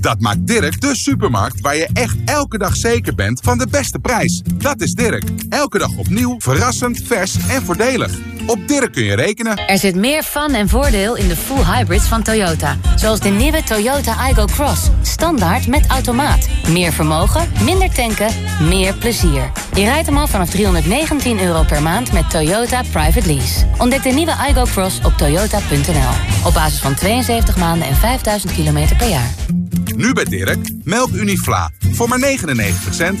Dat maakt Dirk de supermarkt waar je echt elke dag zeker bent van de beste prijs. Dat is Dirk. Elke dag opnieuw, verrassend, vers en voordelig. Op Dirk kun je rekenen. Er zit meer fun en voordeel in de full hybrids van Toyota. Zoals de nieuwe Toyota Igo Cross. Standaard met automaat. Meer vermogen, minder tanken, meer plezier. Je rijdt hem al vanaf 319 euro per maand met Toyota Private Lease. Ontdek de nieuwe Igo Cross op toyota.nl. Op basis van 72 maanden en 5000 kilometer per jaar. Nu bij Dirk, melk Unifla. Voor maar 99 cent.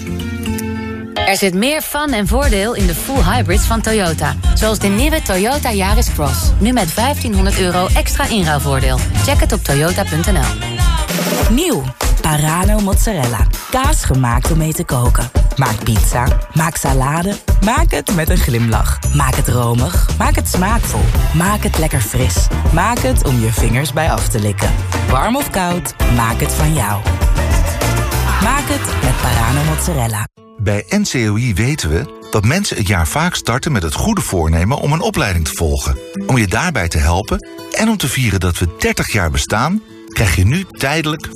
Er zit meer fun en voordeel in de full hybrids van Toyota. Zoals de nieuwe Toyota Yaris Cross. Nu met 1500 euro extra inruilvoordeel. Check het op toyota.nl. Nieuw. Parano mozzarella. Kaas gemaakt om mee te koken. Maak pizza. Maak salade. Maak het met een glimlach. Maak het romig. Maak het smaakvol. Maak het lekker fris. Maak het om je vingers bij af te likken. Warm of koud, maak het van jou. Maak het met Parano mozzarella. Bij NCOI weten we dat mensen het jaar vaak starten met het goede voornemen om een opleiding te volgen. Om je daarbij te helpen en om te vieren dat we 30 jaar bestaan, krijg je nu tijdelijk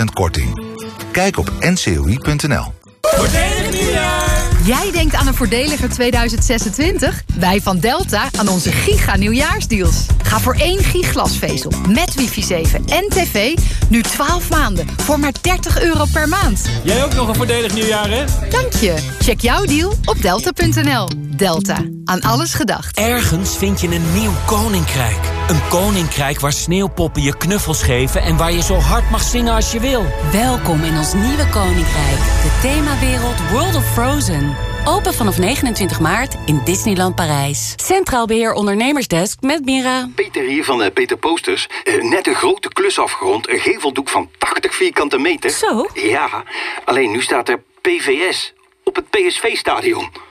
15% korting. Kijk op ncoi.nl. Voordelig nieuwjaar! Jij denkt aan een voordeliger 2026? Wij van Delta aan onze giga nieuwjaarsdeals. Ga voor één giglasvezel met wifi 7 en tv nu 12 maanden voor maar 30 euro per maand. Jij ook nog een voordelig nieuwjaar, hè? Dank je. Check jouw deal op delta.nl. Delta. Aan alles gedacht. Ergens vind je een nieuw koninkrijk. Een koninkrijk waar sneeuwpoppen je knuffels geven... en waar je zo hard mag zingen als je wil. Welkom in ons nieuwe koninkrijk. De themawereld World of Frozen. Open vanaf 29 maart in Disneyland Parijs. Centraal Beheer Ondernemersdesk met Mira. Peter hier van eh, Peter Posters. Eh, net een grote klus afgerond. Een geveldoek van 80 vierkante meter. Zo? Ja, alleen nu staat er PVS op het PSV-stadion.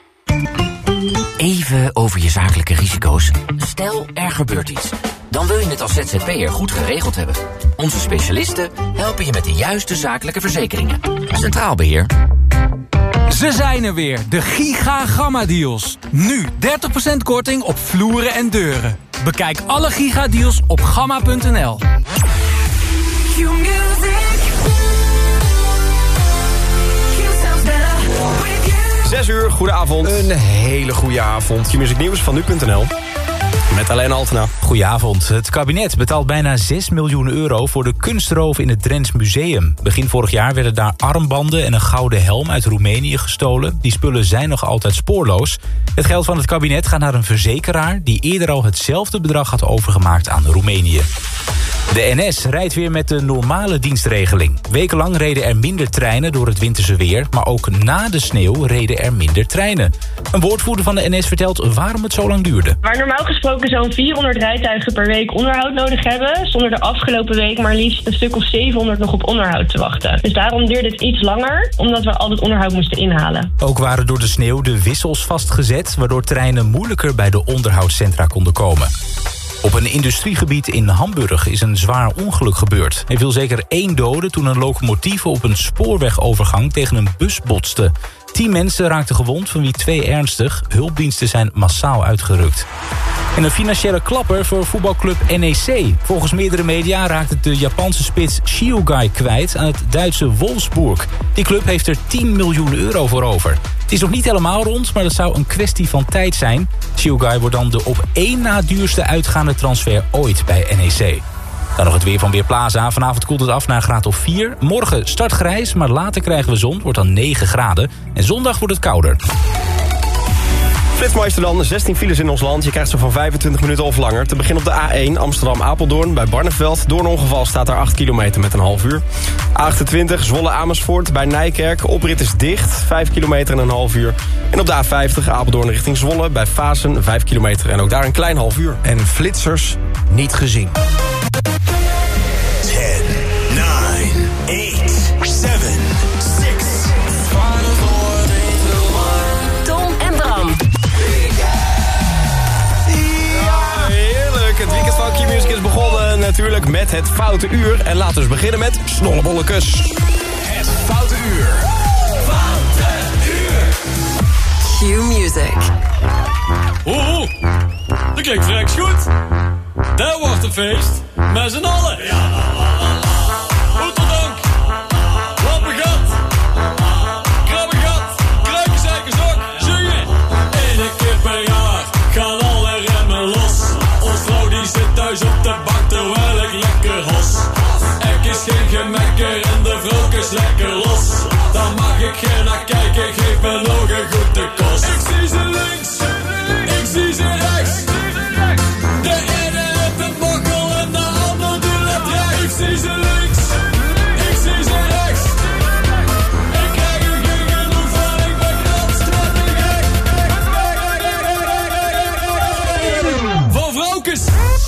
Even over je zakelijke risico's. Stel, er gebeurt iets. Dan wil je het als ZZP'er goed geregeld hebben. Onze specialisten helpen je met de juiste zakelijke verzekeringen. Centraal Beheer. Ze zijn er weer, de Giga Gamma Deals. Nu 30% korting op vloeren en deuren. Bekijk alle Giga Deals op gamma.nl. Zes uur, goedenavond. Een hele goede avond. Je muziek nieuws van nu.nl. Met alleen Altena. Goedenavond. Het kabinet betaalt bijna 6 miljoen euro... voor de kunstroof in het Drents Museum. Begin vorig jaar werden daar armbanden en een gouden helm uit Roemenië gestolen. Die spullen zijn nog altijd spoorloos. Het geld van het kabinet gaat naar een verzekeraar... die eerder al hetzelfde bedrag had overgemaakt aan Roemenië. De NS rijdt weer met de normale dienstregeling. Wekenlang reden er minder treinen door het winterse weer... maar ook na de sneeuw reden er minder treinen. Een woordvoerder van de NS vertelt waarom het zo lang duurde. Waar normaal gesproken zo'n 400 rijtuigen per week onderhoud nodig hebben... stonden de afgelopen week maar liefst een stuk of 700 nog op onderhoud te wachten. Dus daarom duurde het iets langer, omdat we al het onderhoud moesten inhalen. Ook waren door de sneeuw de wissels vastgezet... waardoor treinen moeilijker bij de onderhoudscentra konden komen. Op een industriegebied in Hamburg is een zwaar ongeluk gebeurd. Er viel zeker één dode toen een locomotief op een spoorwegovergang tegen een bus botste. Tien mensen raakten gewond, van wie twee ernstig. Hulpdiensten zijn massaal uitgerukt. En een financiële klapper voor voetbalclub NEC. Volgens meerdere media raakt het de Japanse spits Shiogai kwijt aan het Duitse Wolfsburg. Die club heeft er 10 miljoen euro voor over. Het is nog niet helemaal rond, maar dat zou een kwestie van tijd zijn. Shiogai wordt dan de op één na duurste uitgaande transfer ooit bij NEC. Dan nog het weer van Weerplaza. Vanavond koelt het af naar een graad of 4. Morgen start grijs, maar later krijgen we zon. Wordt dan 9 graden. En zondag wordt het kouder. Flitsmeister dan, 16 files in ons land. Je krijgt ze van 25 minuten of langer. Te beginnen op de A1 Amsterdam-Apeldoorn bij Barneveld. Door een ongeval staat daar 8 kilometer met een half uur. A28 Zwolle-Amersfoort bij Nijkerk. Oprit is dicht, 5 kilometer en een half uur. En op de A50 Apeldoorn richting Zwolle bij Fasen 5 kilometer. En ook daar een klein half uur. En flitsers niet gezien. 10, 9, 8, 7, 6, Tom en Bram. Ja, heerlijk. Het weekend van Q-Music is begonnen natuurlijk met het Foute Uur. En laten we eens beginnen met Snollebollekes. Het Foute Uur. Foute Uur. Q-Music. Oeh, dat klinkt vreks goed. Daar wordt een feest met z'n allen. Ja, dank. Lappengat, la, gat. Hoeterdank. Lappengat. Eén keer per jaar gaan alle remmen los. Ons vrouw die zit thuis op de bank terwijl ik lekker hos. Ik is geen gemekker en de vrolijk is lekker los. Dan mag ik geen naar kijken, geef me nog een goede kop. Voor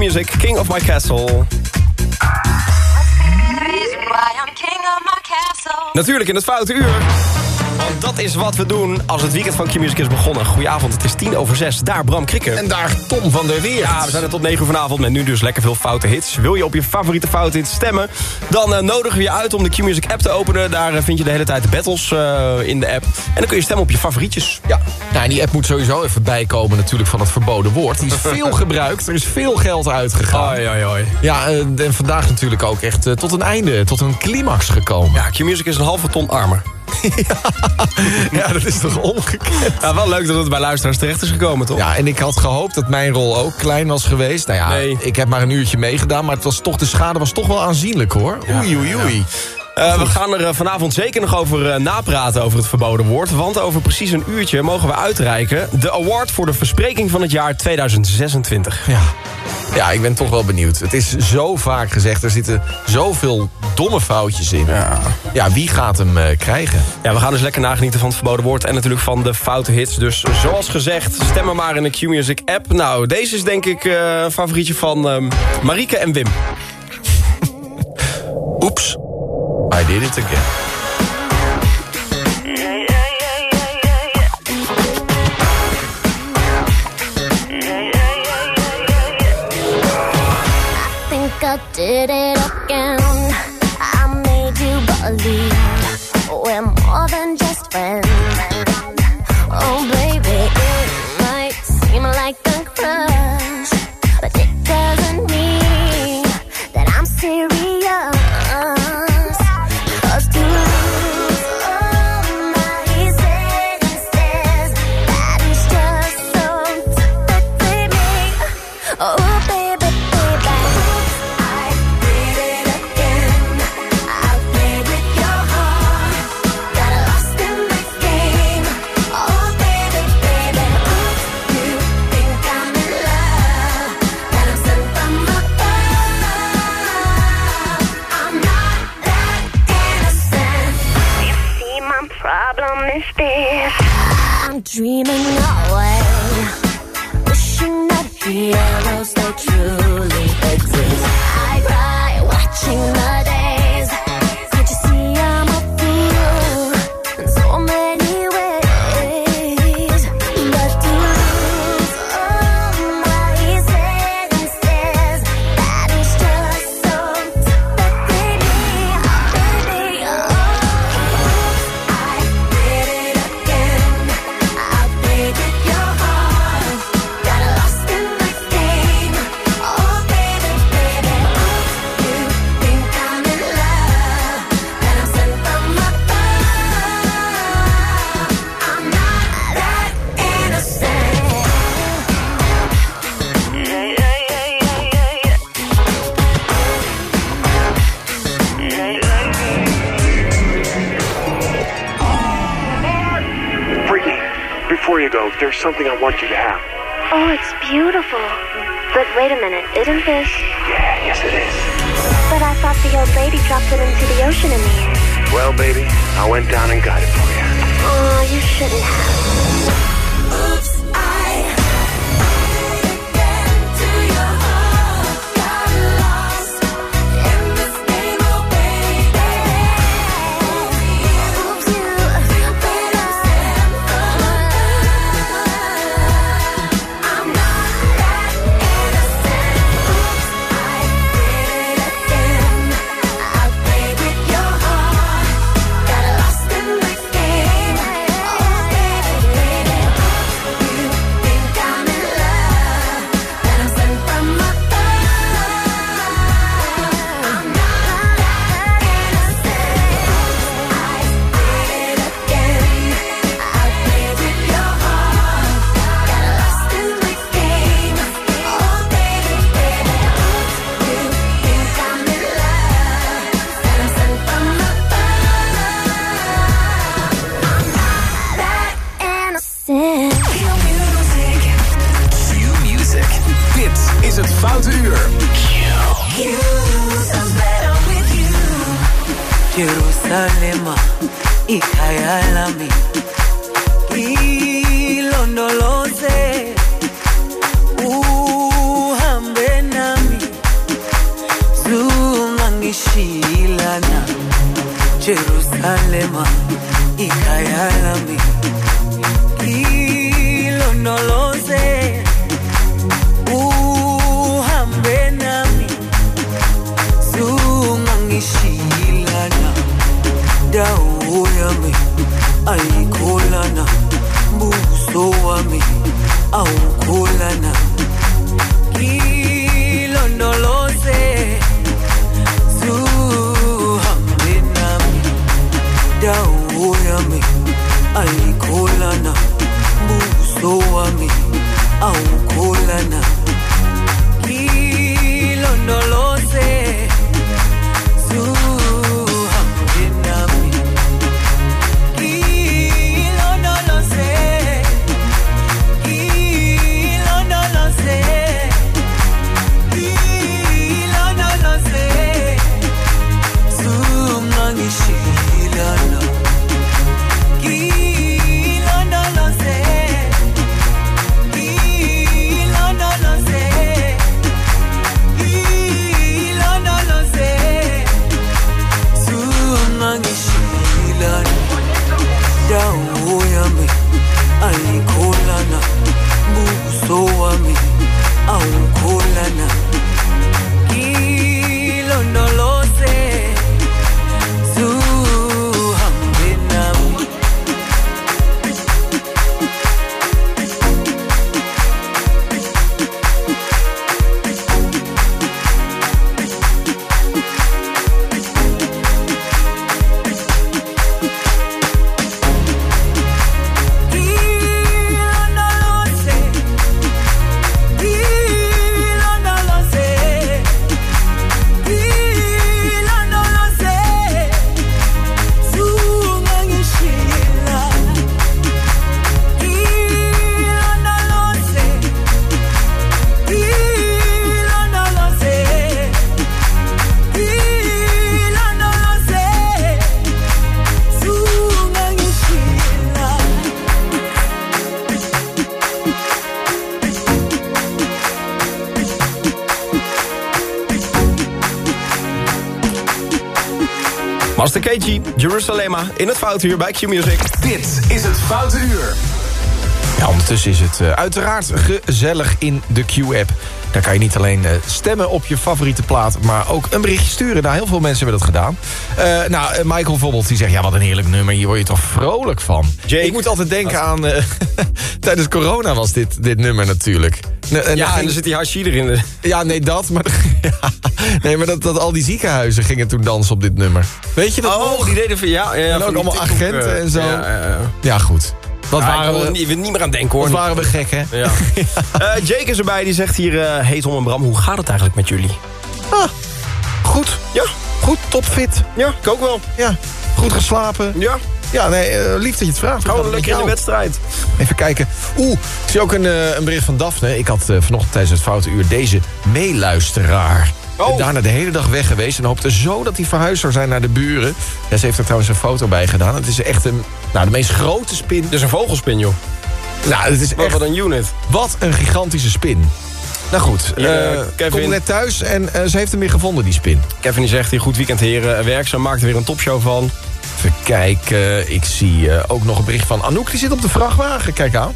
I'm king of my castle. Natuurlijk in het foute uur. Want dat is wat we doen als het weekend van Q-Music is begonnen. Goedenavond, het is tien over zes. Daar Bram Krikken. En daar Tom van der Weer. Ja, we zijn er tot 9 uur vanavond met nu dus lekker veel foute hits. Wil je op je favoriete foute hits stemmen? Dan eh, nodigen we je uit om de Q-Music app te openen. Daar eh, vind je de hele tijd de battles eh, in de app. En dan kun je stemmen op je favorietjes. Ja. Nou, en die app moet sowieso even bijkomen natuurlijk van het verboden woord. Die is veel gebruikt, er is veel geld uitgegaan. Oi, oi, oi. Ja, en vandaag natuurlijk ook echt tot een einde, tot een climax gekomen. Ja, Q-Music is een halve ton armer. Ja, dat is toch ongekend. Ja, wel leuk dat het bij luisteraars terecht is gekomen, toch? Ja, en ik had gehoopt dat mijn rol ook klein was geweest. Nou ja, Nee. ik heb maar een uurtje meegedaan, maar het was toch, de schade was toch wel aanzienlijk hoor. Oei, oei, oei. Eh, we gaan er eh, vanavond zeker nog over eh, napraten over het verboden woord. Want over precies een uurtje mogen we uitreiken... de award voor de verspreking van het jaar 2026. Ja. ja, ik ben toch wel benieuwd. Het is zo vaak gezegd, er zitten zoveel domme foutjes in. Ja. Ja, wie gaat hem krijgen? Ja, we gaan dus lekker nagenieten van het verboden woord... en natuurlijk van de foute hits. Dus zoals gezegd, stemmen maar in de Q-Music app. Nou, deze is denk ik een favorietje van ehm Marieke en Wim. Oeps, I did it again. I think I did it again. Something I want you ayikholana buso wami awukholana Master KG, Jerusalema, in het Foutuur bij Q-Music. Dit is het Foute Uur. Ja, ondertussen is het eh, uiteraard gezellig in de Q-app. Daar kan je niet alleen eh, stemmen op je favoriete plaat... maar ook een berichtje sturen. Nou, heel veel mensen hebben dat gedaan. Eh, nou, eh, Michael bijvoorbeeld, die zegt... ja, wat een heerlijk nummer, hier word je toch vrolijk van. Ik moet altijd denken aan... tijdens corona was dit, dit nummer natuurlijk. Ja, en er zit die Hashi erin. Ja, nee, dat. Maar, ja, nee, maar dat, dat al die ziekenhuizen gingen toen dansen op dit nummer. Weet je dat Oh, nog? die deden van ja. ja, en ook allemaal agenten en zo. Ja, Ja, ja, ja. goed. Wat Ja, waren we... niet, we niet meer aan denken hoor. Wat waren we gek, hè? Ja. Eh, Jake is erbij, die zegt hier... eh hey Tom en Bram, hoe gaat het eigenlijk met jullie? Ah, goed. Ja. Goed, topfit. Ja, ik ook wel. Ja, goed geslapen. Ja. Ja, nee, eh, lief dat je het vraagt. Gewoon lekker in de wedstrijd. Even kijken. Oeh, ik zie ook een, een bericht van Daphne. Ik had vanochtend tijdens het Foute Uur deze meeluisteraar. Oh. Daarna de hele dag weg geweest. En hoopte zo dat hij verhuisd zou zijn naar de buren. Ja, ze heeft er trouwens een foto bij gedaan. Het is echt een, nou, de meest grote spin. Dus een vogelspin, joh. Nou, het is Wat, echt... wat een unit. Wat een gigantische spin. Nou goed, Hier, eh eh, Kevin. komt net thuis en eh, ze heeft hem weer gevonden, die spin. Kevin die zegt hier, goed weekend heren. Werkzaam maakt er weer een topshow van. Even kijken, ik zie ook nog een bericht van Anouk. Die zit op de vrachtwagen, kijk aan.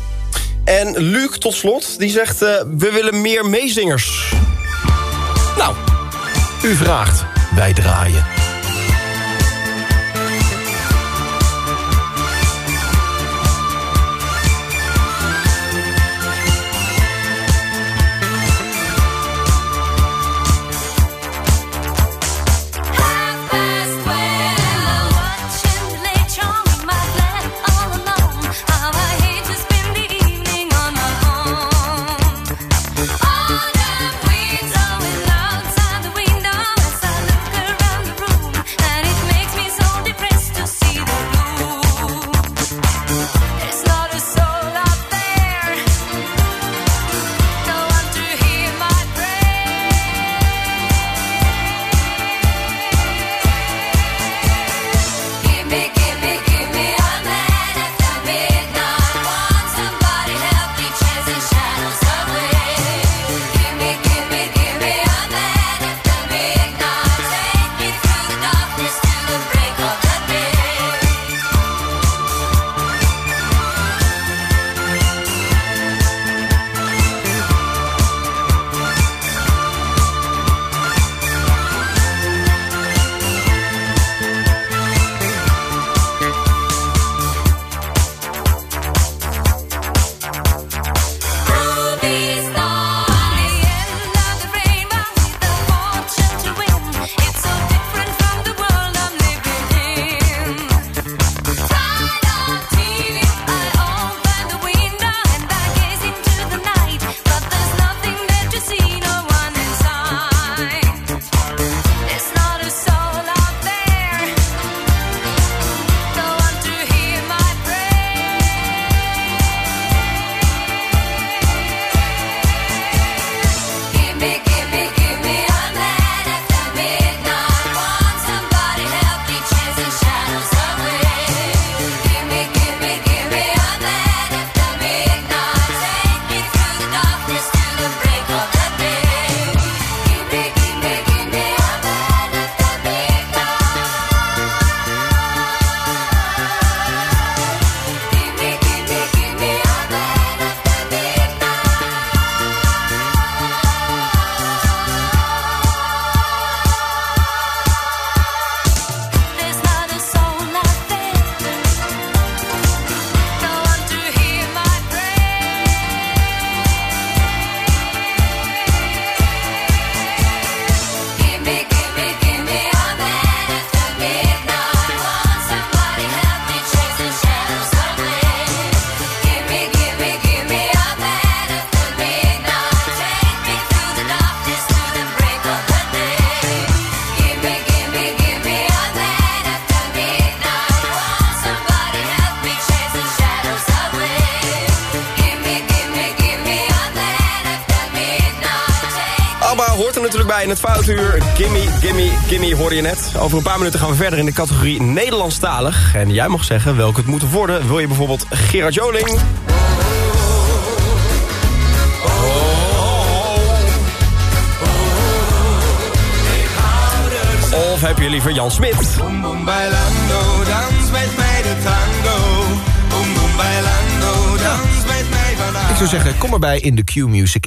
En Luc, tot slot, die zegt... we willen meer meezingers. Nou, U vraagt, wij draaien. Paar minuten gaan we verder in de categorie Nederlandstalig. En jij mag zeggen welke het moet worden. Wil je bijvoorbeeld Gerard Joling? Of heb je liever Jan Smit? Boom boom bailando, dans met mij de tango. Boom boom bailando, dans met mij vandaag. Ik zou zeggen, kom erbij in de Q-Music.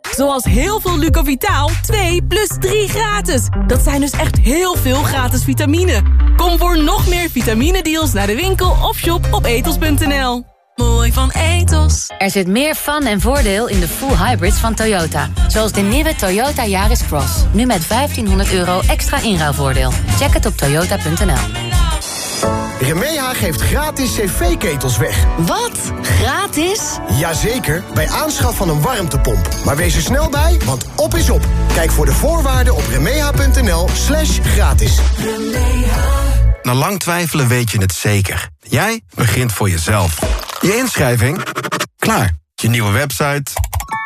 Zoals heel veel Lucovitaal 2 plus 3 gratis. Dat zijn dus echt heel veel gratis vitamine. Kom voor nog meer vitamine-deals naar de winkel of shop op etos.nl. Mooi van Etos. Er zit meer fun en voordeel in de full hybrids van Toyota. Zoals de nieuwe Toyota Yaris Cross. Nu met 1500 euro extra inruilvoordeel. Check het op toyota.nl. Remeha geeft gratis cv-ketels weg. Wat? Gratis? Jazeker, bij aanschaf van een warmtepomp. Maar wees er snel bij, want op is op. Kijk voor de voorwaarden op remeha.nl slash gratis. Na lang twijfelen weet je het zeker. Jij begint voor jezelf. Je inschrijving? Klaar. Je nieuwe website?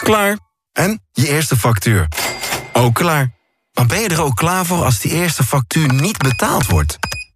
Klaar. En je eerste factuur? Ook klaar. Maar ben je er ook klaar voor als die eerste factuur niet betaald wordt?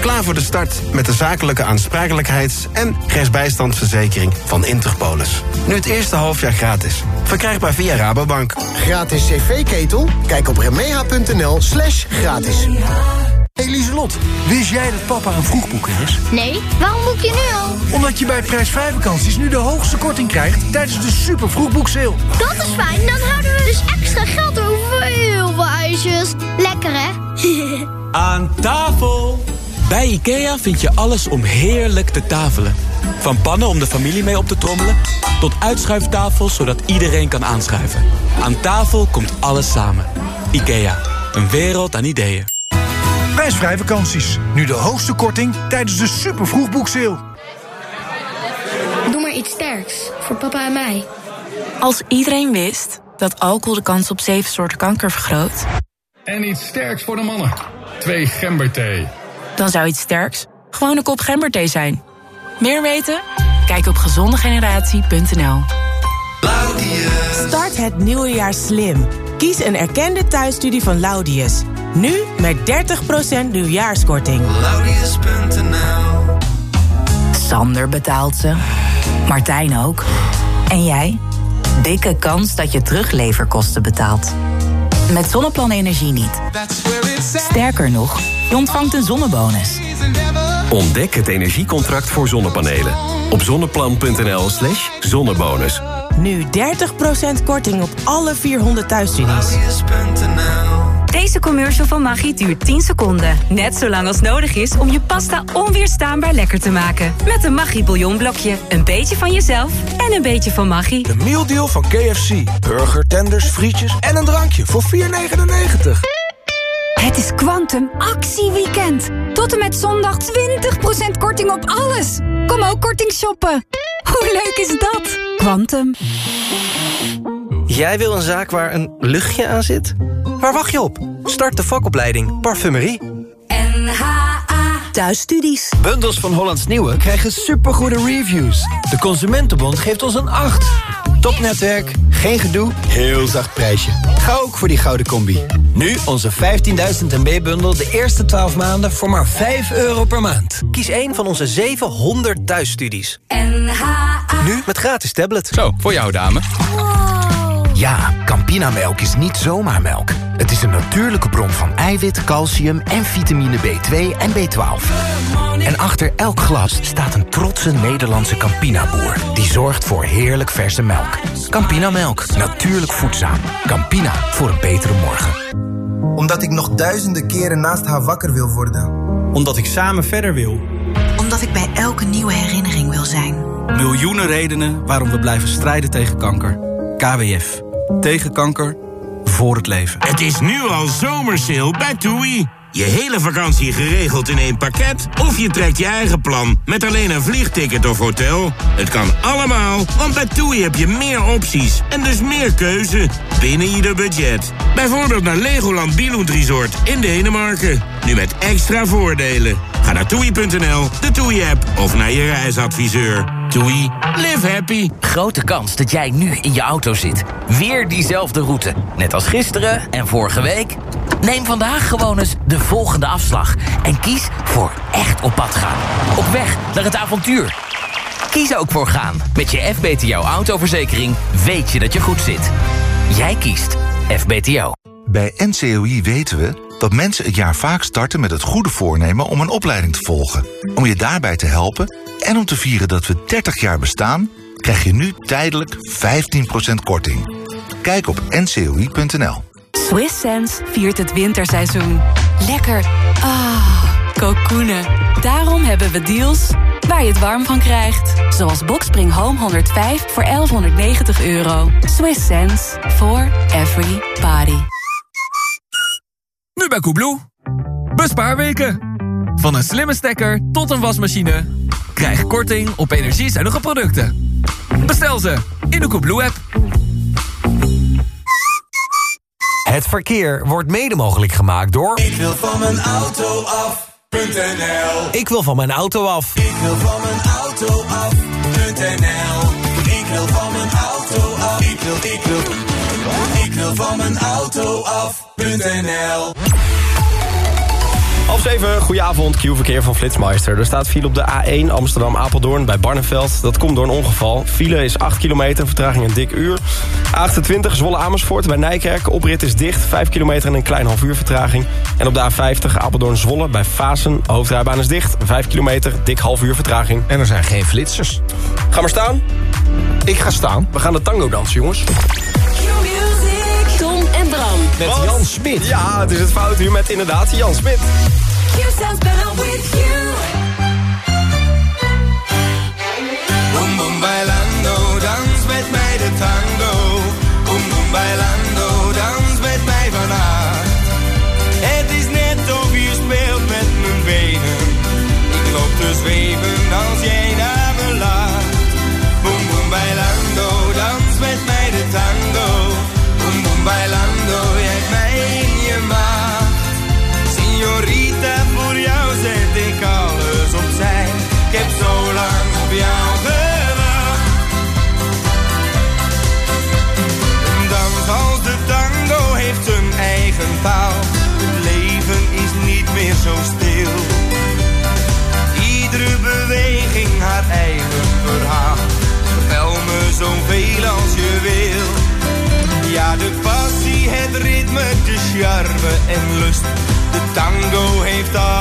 Klaar voor de start met de zakelijke aansprakelijkheids- en rechtsbijstandsverzekering van Interpolis. Nu het eerste halfjaar gratis. Verkrijgbaar via Rabobank. Gratis cv-ketel? Kijk op remeha.nl slash gratis. Hey Lieselot, wist jij dat papa een vroegboeker is? Nee, waarom boek je nu al? Omdat je bij prijsvrij vakanties nu de hoogste korting krijgt tijdens de super vroegboekseil. Dat is fijn, dan houden we dus extra geld over voor heel veel ijsjes. Lekker hè? Aan tafel! Bij IKEA vind je alles om heerlijk te tafelen. Van pannen om de familie mee op te trommelen... tot uitschuiftafels zodat iedereen kan aanschuiven. Aan tafel komt alles samen. IKEA, een wereld aan ideeën. Prijsvrij vakanties. Nu de hoogste korting tijdens de super vroegboekseil. Doe maar iets sterks, voor papa en mij. Als iedereen wist dat alcohol de kans op zeven soorten kanker vergroot... En iets sterks voor de mannen. Twee gemberthee. Dan zou iets sterks gewoon een kop gemberthee zijn. Meer weten? Kijk op gezondegeneratie.nl. Start het nieuwe jaar slim. Kies een erkende thuisstudie van Laudius. Nu met 30% nieuwjaarskorting. Sander betaalt ze. Martijn ook. En jij? Dikke kans dat je terugleverkosten betaalt. Met Zonneplan Energie niet. Sterker nog, je ontvangt een zonnebonus. Ontdek het energiecontract voor zonnepanelen. Op zonneplan.nl slash zonnebonus. Nu 30% korting op alle 400 thuisstudies. Deze commercial van Maggi duurt 10 seconden. Net zo lang als nodig is om je pasta onweerstaanbaar lekker te maken. Met een Maggi bouillonblokje. Een beetje van jezelf en een beetje van Maggi. De mealdeal van KFC. Burger, tenders, frietjes en een drankje voor 4,99. Het is Quantum actieweekend. Tot en met zondag 20% korting op alles. Kom ook korting shoppen. Hoe leuk is dat? Quantum. Jij wil een zaak waar een luchtje aan zit? Waar wacht je op? Start de vakopleiding Parfumerie. Thuisstudies. Bundels van Hollands Nieuwe krijgen supergoede reviews. De Consumentenbond geeft ons een 8. Topnetwerk, geen gedoe, heel zacht prijsje. Ga ook voor die gouden combi. Nu onze 15.000 MB-bundel de eerste 12 maanden voor maar 5 euro per maand. Kies een van onze 700 thuisstudies. Nu met gratis tablet. Zo, voor jou dame. Ja, Campinamelk is niet zomaar melk. Het is een natuurlijke bron van eiwit, calcium en vitamine B2 en B12. En achter elk glas staat een trotse Nederlandse Campina-boer... die zorgt voor heerlijk verse melk. Campinamelk, natuurlijk voedzaam. Campina, voor een betere morgen. Omdat ik nog duizenden keren naast haar wakker wil worden. Omdat ik samen verder wil. Omdat ik bij elke nieuwe herinnering wil zijn. Miljoenen redenen waarom we blijven strijden tegen kanker. KWF. Tegen kanker. Voor het leven. Het is nu al zomersale bij TUI. Je hele vakantie geregeld in één pakket? Of je trekt je eigen plan met alleen een vliegticket of hotel? Het kan allemaal, want bij TUI heb je meer opties en dus meer keuze binnen ieder budget. Bijvoorbeeld naar Legoland Billund Resort in Denemarken. Nu met extra voordelen. Ga naar toei.nl, de TUI-app of naar je reisadviseur. TUI, live happy. Grote kans dat jij nu in je auto zit. Weer diezelfde route. Net als gisteren en vorige week. Neem vandaag gewoon eens de volgende afslag. En kies voor echt op pad gaan. Op weg naar het avontuur. Kies ook voor gaan. Met je FBTO autoverzekering weet je dat je goed zit. Jij kiest FBTO. Bij NCOI weten we dat mensen het jaar vaak starten met het goede voornemen om een opleiding te volgen. Om je daarbij te helpen en om te vieren dat we 30 jaar bestaan, krijg je nu tijdelijk 15% korting. Kijk op ncoi.nl. Swiss Sense viert het winterseizoen. Lekker. Ah, kokoenen. Daarom hebben we deals waar je het warm van krijgt. Zoals Boxspring Home 105 voor 1190 euro. Swiss Sense for every body. Nu bij Koebloe. Bespaarweken. Van een slimme stekker tot een wasmachine. Krijg korting op energiezuinige producten. Bestel ze in de Koebloe-app. Het verkeer wordt mede mogelijk gemaakt door... Ik wil van mijn auto af.nl Ik wil van mijn auto af. Ik wil van mijn auto af.nl Ik wil van mijn auto af. Ik wil, ik wil, ik wil van mijn auto af.nl Half zeven, goedenavond, Q-verkeer van Flitsmeister. Er staat file op de A1 Amsterdam-Apeldoorn bij Barneveld. Dat komt door een ongeval. File is 8 kilometer, vertraging een dik uur. A28 Zwolle-Amersfoort bij Nijkerk. Oprit is dicht, 5 kilometer en een klein half uur vertraging. En op de A50 Apeldoorn-Zwolle bij Fasen. Hoofdrijbaan is dicht, 5 kilometer, dik half uur vertraging. En er zijn geen flitsers. Ga maar staan. Ik ga staan. We gaan de tango dansen, jongens. Met? Jan Smit. Ja, het is het fout uur met inderdaad Jan Smit. Boom boom bailando, dans met mij de tango. Boom boom bailando, dans met mij vannacht. Het is net of je speelt met mijn benen. Ik loop te zweven als jij Ik heb zo lang op jou gewacht. Een dans de tango heeft zijn eigen taal. Het leven is niet meer zo stil. Iedere beweging haar eigen verhaal. Vertel me zoveel als je wil. Ja, de passie, het ritme, de charme en lust. De tango heeft alles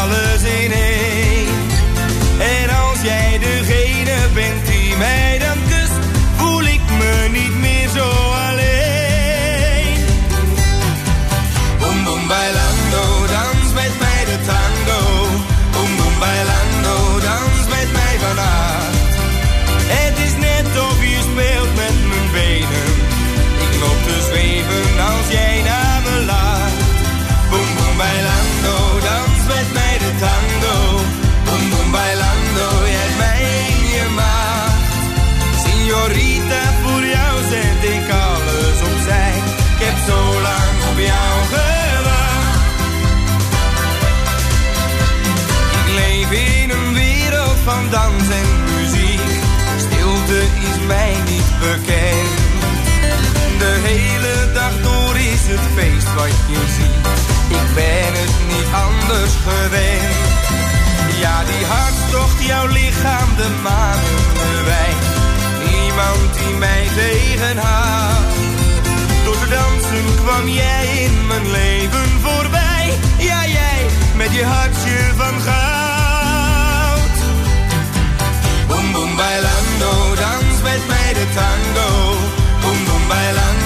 je ziet. Ik ben het niet anders gewend. Ja, die hartstocht, jouw lichaam, de manen, de. Niemand die mij tegenhoudt. Door te dansen kwam jij in mijn leven voorbij. Ja, jij met je hartje van goud. Boom, boom, bailando, dans met mij de tango. Boom, boom, bailando,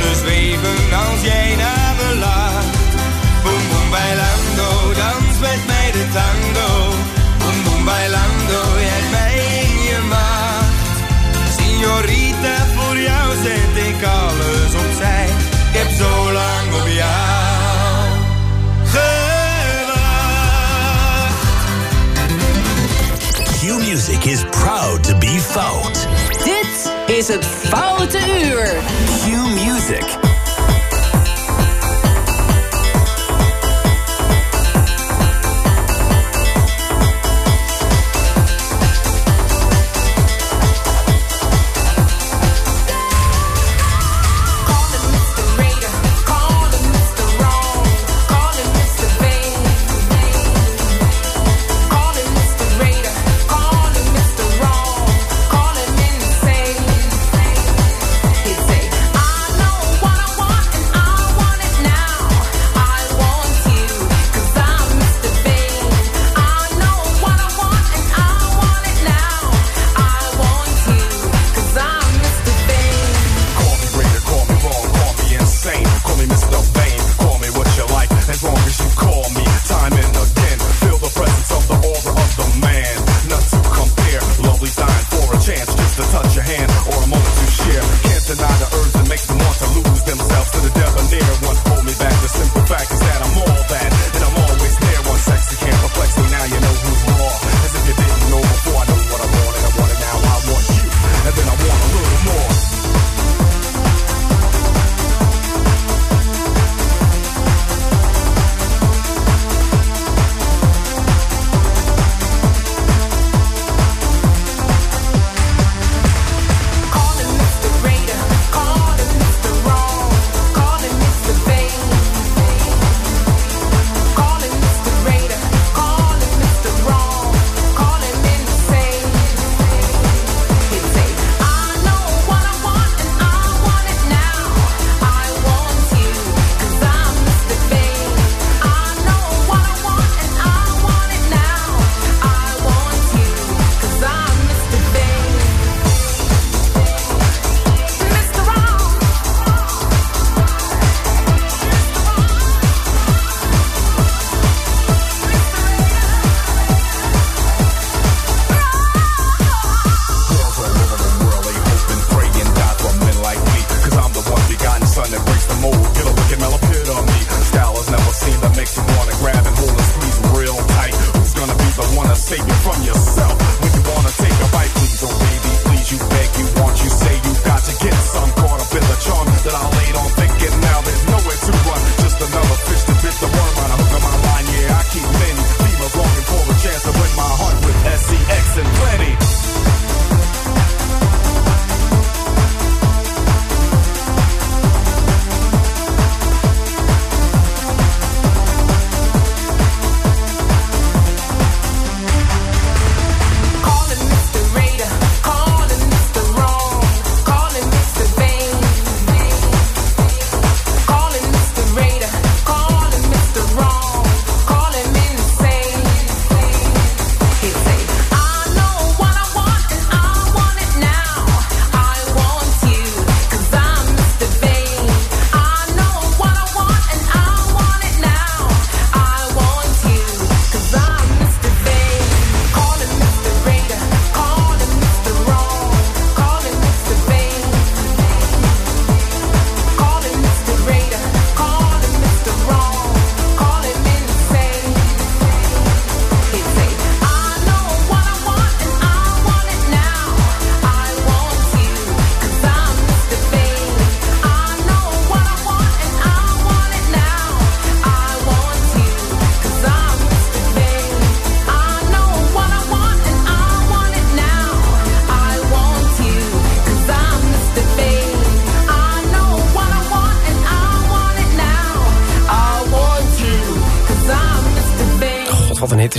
te zweven als jij naar me laat. Boom boom bailando, dans met mij de tango. Boom boom bailando, jij mij in je maat. Signorita, voor jou zet ik alles opzij. Ik heb zo lang op jou. Q Music is proud to be fout. Dit is het Foute Uur. Q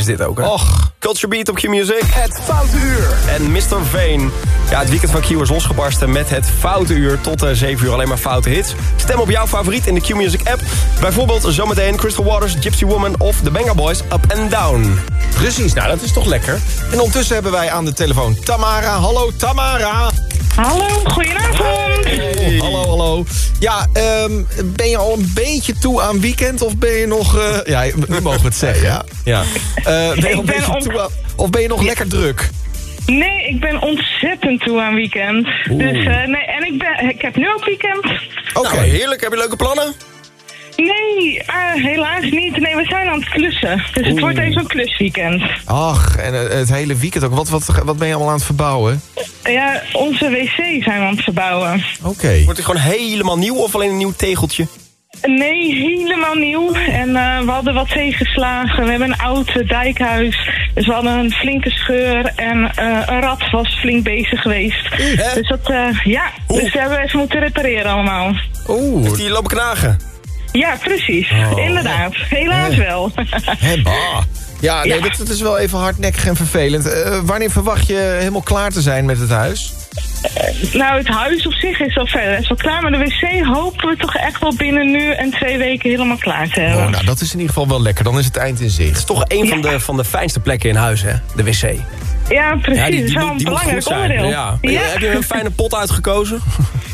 dit ook, hè? Och. Culture Beat op Q-Music. Het Foute Uur. En Mr. Veen. Ja, het weekend van Q is losgebarsten met het Foute Uur. Tot uh, 7 uur alleen maar foute hits. Stem op jouw favoriet in de Q-Music app. Bijvoorbeeld zometeen Crystal Waters, Gypsy Woman of The Banger Boys Up and Down. Precies, nou dat is toch lekker. En ondertussen hebben wij aan de telefoon Tamara. Hallo Tamara. Hallo, goedenavond. Hey, hallo, hallo. Ja, ehm, ben je al een beetje toe aan weekend of ben je nog... eh, ja, nu mogen we het zeggen, ja. ja. Eh, ben je al een beetje toe aan, of ben je nog lekker druk? Nee, ik ben ontzettend toe aan weekend. Dus, eh, nee, en ik, ben, ik heb nu ook weekend. Oké, heerlijk. Heb je leuke plannen? Nee, eh, helaas niet. Nee, we zijn aan het klussen. Dus het wordt even een klusweekend. Ach, en eh, het hele weekend ook. Wat, wat, wat ben je allemaal aan het verbouwen? Ja, onze wc zijn we aan het verbouwen. Oké. Wordt het gewoon helemaal nieuw of alleen een nieuw tegeltje? Nee, helemaal nieuw. En eh, we hadden wat tegenslagen. We hebben een oud eh, dijkhuis. Dus we hadden een flinke scheur. En eh, een rat was flink bezig geweest. Dus dat, eh, ja. Dus we hebben even moeten repareren allemaal. Oeh. Heeft die lopen knagen? Ja, precies. Oh. Inderdaad. Helaas wel. Hebba. Ja, nee, Ja. Dat, dat is wel even hardnekkig en vervelend. Eh, wanneer verwacht je helemaal klaar te zijn met het huis? nou, het huis op zich is al verder. Is wel klaar. Maar de wc hopen we toch echt wel binnen nu en twee weken helemaal klaar te hebben. Oh, nou, dat is in ieder geval wel lekker. Dan is het eind in zicht. Toch een van de, van de fijnste plekken in huis, hè? De wc. Ja, precies. Ja, die, dat is die, wel moet- een die moet belangrijk goed zijn. onderdeel. Ja. Ja. Heb je een fijne pot uitgekozen?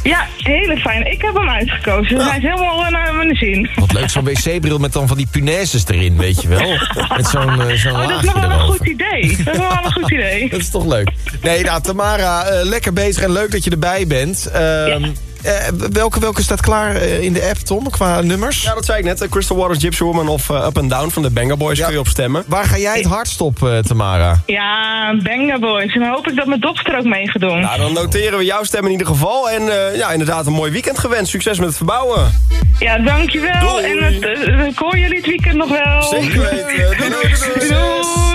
Ja, hele fijn. Ik heb hem uitgekozen. Dus hij is helemaal eh, naar mijn zin. Wat leuk, zo'n wc-bril met dan van die punaises erin, weet je wel. Met zo'n eh, zo'n Oh, dat is wel een goed idee. Dat is nog wel een goed idee. Dat is toch leuk. Nee, nou, Tamara, eh, lekker bezig en leuk dat je erbij bent. Ehm, eh, welke, welke staat klaar eh, in de app, Tom, qua nummers? Ja, dat zei ik net. Eh, Crystal Waters, Gypsy Woman of eh, Up and Down van de Banger Boys kun je op stemmen. Waar ga jij het hardst op, eh, Tamara? Ja, Banger Boys. En dan hoop ik dat mijn dochter ook mee gaat doen. Nou, dan noteren we jouw stem in ieder geval. En eh, ja, inderdaad een mooi weekend gewenst. Succes met het verbouwen. Ja, dankjewel. Doei. En eh, ik hoor jullie het weekend nog wel. Zeker weten. Doei, doei, doei.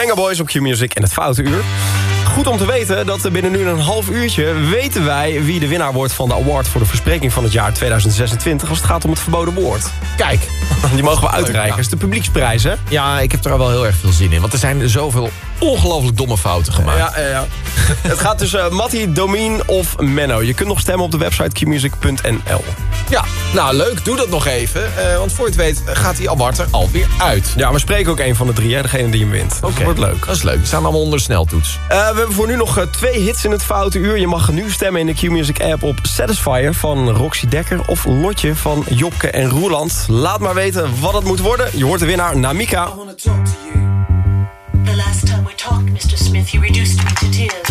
Banger Boys op Q-Music en het Foute Uur. Goed om te weten dat binnen nu een half uurtje weten wij wie de winnaar wordt van de award voor de verspreking van het jaar 2026 als het gaat om het verboden woord. Kijk. Die mogen we uitreiken. ja. Dat is de publieksprijs, hè? Ja, ik heb er al wel heel erg veel zin in. Want er zijn zoveel ongelooflijk domme fouten gemaakt. Ja, ja, ja. het gaat tussen uh, Matty, Domien of Menno. Je kunt nog stemmen op de website qmusic.nl. Ja, nou leuk. Doe dat nog even. eh, want voor je het weet gaat die award er alweer uit. Ja, we spreken ook een van de drie, hè? Degene die hem wint. Oké. Dat wordt leuk. Dat is leuk. Die staan allemaal onder de sneltoets. Uh, we hebben voor nu nog uh, twee hits in het foute uur. Je mag nu stemmen in de Q-Music app op Satisfyer van Roxy Dekker... of Lotje van Jopke en Roeland. Laat maar weten wat het moet worden. Je hoort de winnaar Namika. The last time we talked, Mr. Smith, you reduced me to tears.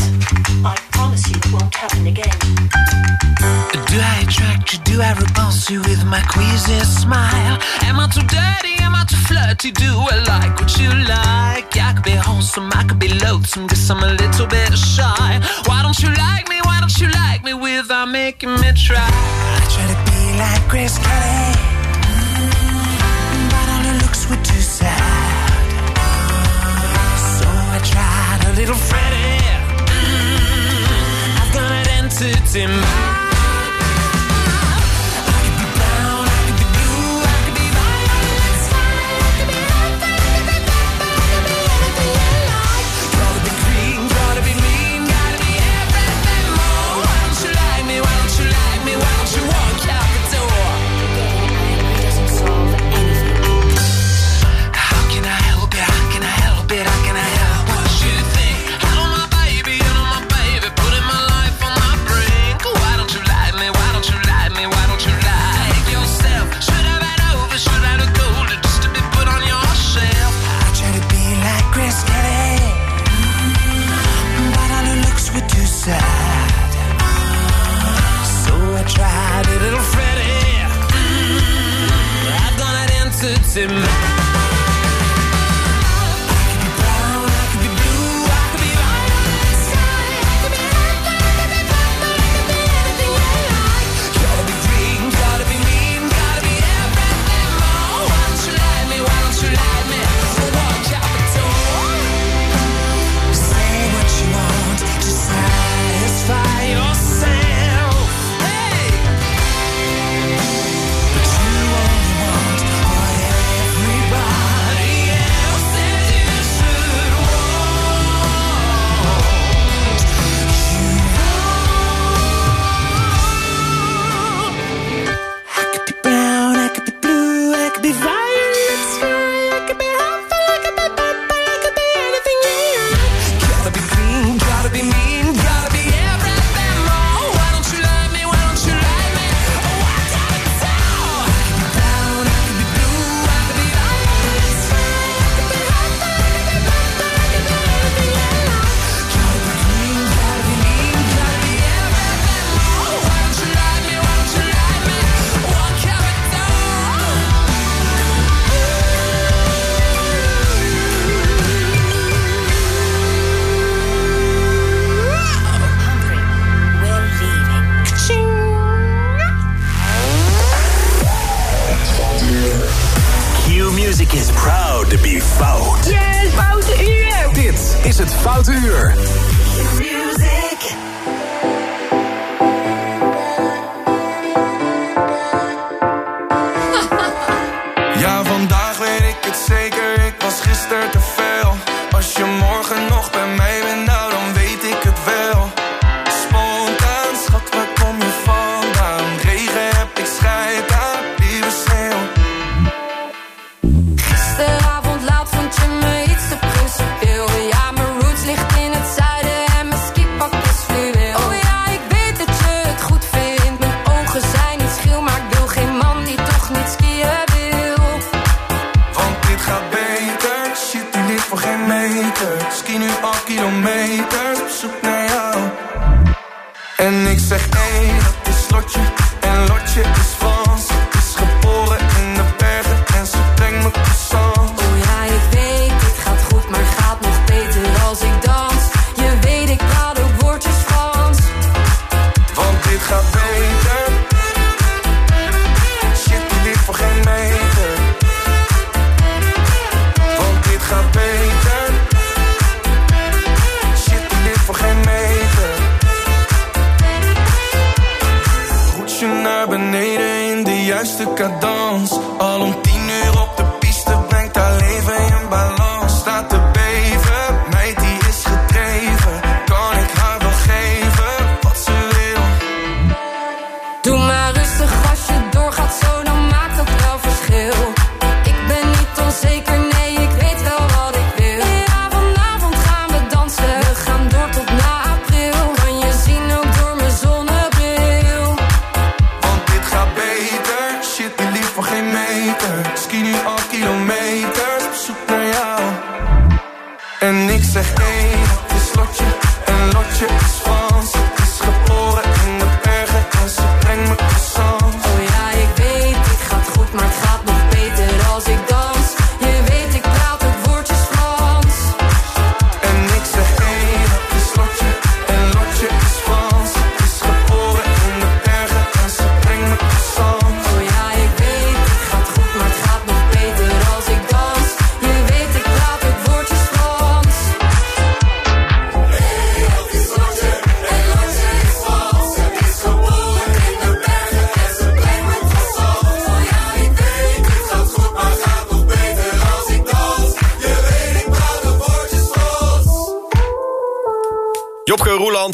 I promise you it won't happen again. Do I attract you? Do I repulse you with my queasy smile? Am I too dirty? Am I too flirty? Do I like what you like? I could be wholesome, I could be loathsome, guess I'm a little bit shy. Why don't you like me? Why don't you like me without making me try? I try to be like Grace Kelly, mm, but all her looks were too sad. So I tried a little Freddie. Mm, I've got an entity mind.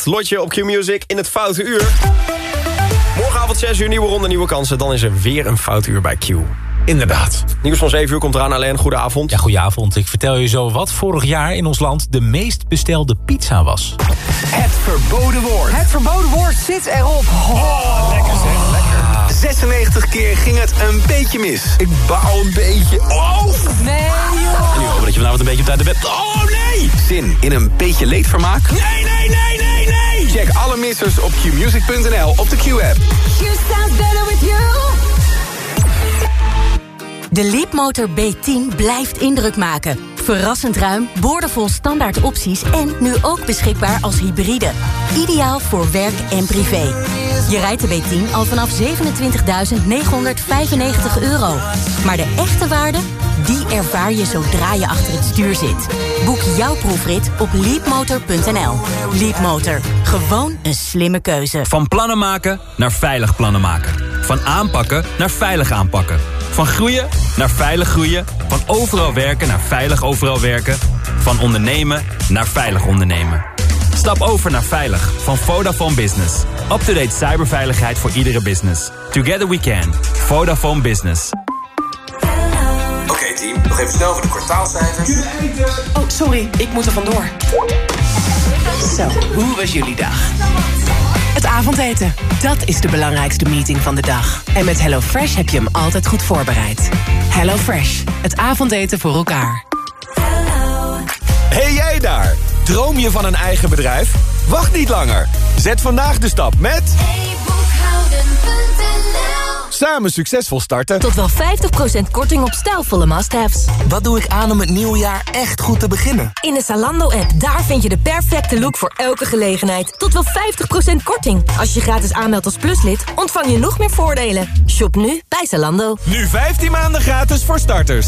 Lotje op Q-Music in het Foute Uur. Morgenavond 6 uur, nieuwe ronde, nieuwe kansen. Dan is er weer een Fout Uur bij Q. Inderdaad. Nieuws van 7 uur komt eraan, Alain. Goedenavond. Ja, goedenavond. Ik vertel je zo wat vorig jaar in ons land de meest bestelde pizza was. Het verboden woord. Het verboden woord zit erop. Oh, oh. lekker zeg, lekker. 96 keer ging het een beetje mis. Ik baal een beetje. Oh! Nee, joh. Nu hopen dat je vanavond een beetje op tijd bent. Oh, nee! Zin in een beetje leedvermaak? Nee! Check alle missers op qmusic.nl op de Q-app. De Leapmotor B10 blijft indruk maken. Verrassend ruim, boordevol standaard opties en nu ook beschikbaar als hybride. Ideaal voor werk en privé. Je rijdt de B10 al vanaf 27.995 euro. Maar de echte waarde die ervaar je zodra je achter het stuur zit. Boek jouw proefrit op leapmotor.nl. Leapmotor, gewoon een slimme keuze. Van plannen maken naar veilig plannen maken. Van aanpakken naar veilig aanpakken. Van groeien naar veilig groeien. Van overal werken naar veilig overal werken. Van ondernemen naar veilig ondernemen. Stap over naar Veilig van Vodafone Business. Up-to-date cyberveiligheid voor iedere business. Together we can. Vodafone Business. Nog even snel voor de kwartaalcijfers. Oh, sorry, ik moet er vandoor. Zo, hoe was jullie dag? Het avondeten, dat is de belangrijkste meeting van de dag. En met HelloFresh heb je hem altijd goed voorbereid. HelloFresh, het avondeten voor elkaar. Hey jij daar! Droom je van een eigen bedrijf? Wacht niet langer. Zet vandaag de stap met... Samen succesvol starten. Tot wel 50% korting op stijlvolle must-haves. Wat doe ik aan om het nieuwe jaar echt goed te beginnen? In de Zalando-app, daar vind je de perfecte look voor elke gelegenheid. Tot wel 50% korting. Als je gratis aanmeldt als pluslid, ontvang je nog meer voordelen. Shop nu bij Zalando. Nu 15 maanden gratis voor starters.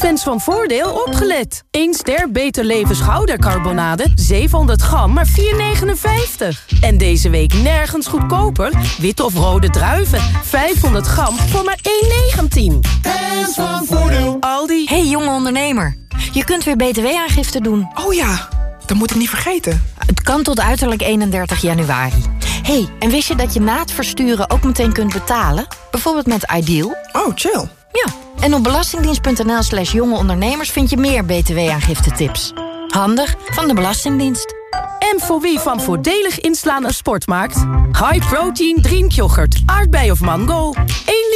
Fans van Voordeel opgelet. 1 ster Beter Leven schoudercarbonade, 700 gram, maar 4,59. En deze week nergens goedkoper. Witte of rode druiven, 500 gram voor maar 1,19. Fans van Voordeel. Aldi. Hey jonge ondernemer, je kunt weer btw-aangifte doen. Oh ja, dat moet ik niet vergeten. Het kan tot uiterlijk 31 januari. hey, en wist je dat je na het versturen ook meteen kunt betalen? Bijvoorbeeld met Ideal? Oh, chill. Ja, en op belastingdienst.nl slash jonge ondernemers vind je meer btw-aangifte-tips. Handig van de Belastingdienst. En voor wie van voordelig inslaan een sport maakt? High protein drinkyoghurt, aardbei of mango. 1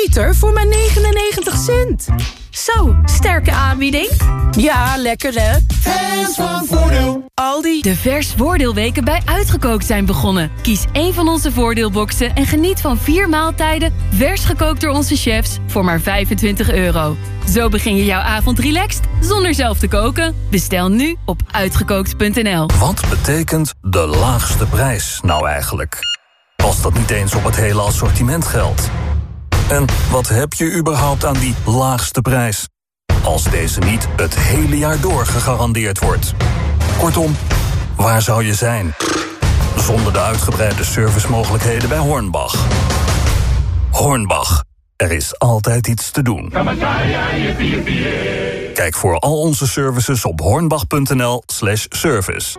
liter voor maar 99 cent. Zo, sterke aanbieding. Ja, lekker hè? Fans van Voordeel. Aldi. De vers voordeelweken bij Uitgekookt zijn begonnen. Kies één van onze voordeelboxen en geniet van vier maaltijden... vers gekookt door onze chefs voor maar 25 euro. Zo begin je jouw avond relaxed zonder zelf te koken. Bestel nu op uitgekookt.nl. Wat betekent de laagste prijs nou eigenlijk? Als dat niet eens op het hele assortiment geldt. En wat heb je überhaupt aan die laagste prijs? Als deze niet het hele jaar door gegarandeerd wordt. Kortom, waar zou je zijn? Zonder de uitgebreide servicemogelijkheden bij Hornbach. Hornbach, er is altijd iets te doen. Kijk voor al onze services op hornbach.nl slash service.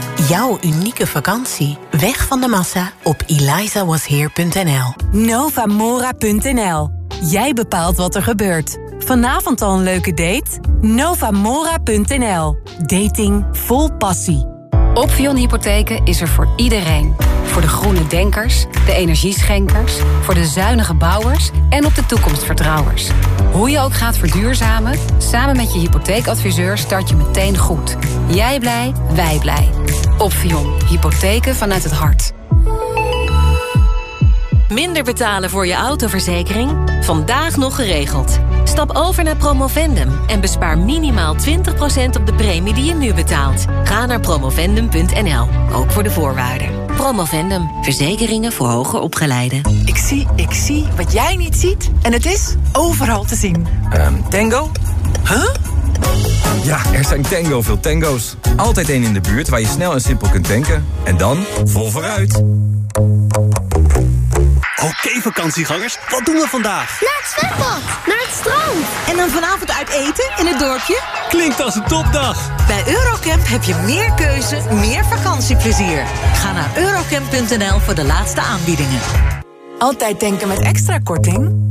Jouw unieke vakantie. Weg van de massa op elizawasheer.nl. Novamora.nl. Jij bepaalt wat er gebeurt. Vanavond al een leuke date? Novamora.nl. Dating vol passie. Opvion Hypotheken is er voor iedereen. Voor de groene denkers, de energieschenkers, voor de zuinige bouwers en op de toekomstvertrouwers. Hoe je ook gaat verduurzamen, samen met je hypotheekadviseur start je meteen goed. Jij blij, wij blij. Opvion, hypotheken vanuit het hart. Minder betalen voor je autoverzekering? Vandaag nog geregeld. Stap over naar Promovendum en bespaar minimaal 20% op de premie die je nu betaalt. Ga naar promovendum.nl, ook voor de voorwaarden. Promovendum, verzekeringen voor hoger opgeleiden. Ik zie, ik zie wat jij niet ziet. En het is overal te zien. Ehm, tango? Huh? Ja, er zijn tango veel tango's. Altijd één in de buurt waar je snel en simpel kunt tanken. En dan vol vooruit. Oké vakantiegangers, wat doen we vandaag? Naar het zwembad, naar het strand. En dan vanavond uit eten in het dorpje? Klinkt als een topdag. Bij Eurocamp heb je meer keuze, meer vakantieplezier. Ga naar eurocamp.nl voor de laatste aanbiedingen. Altijd denken met extra korting?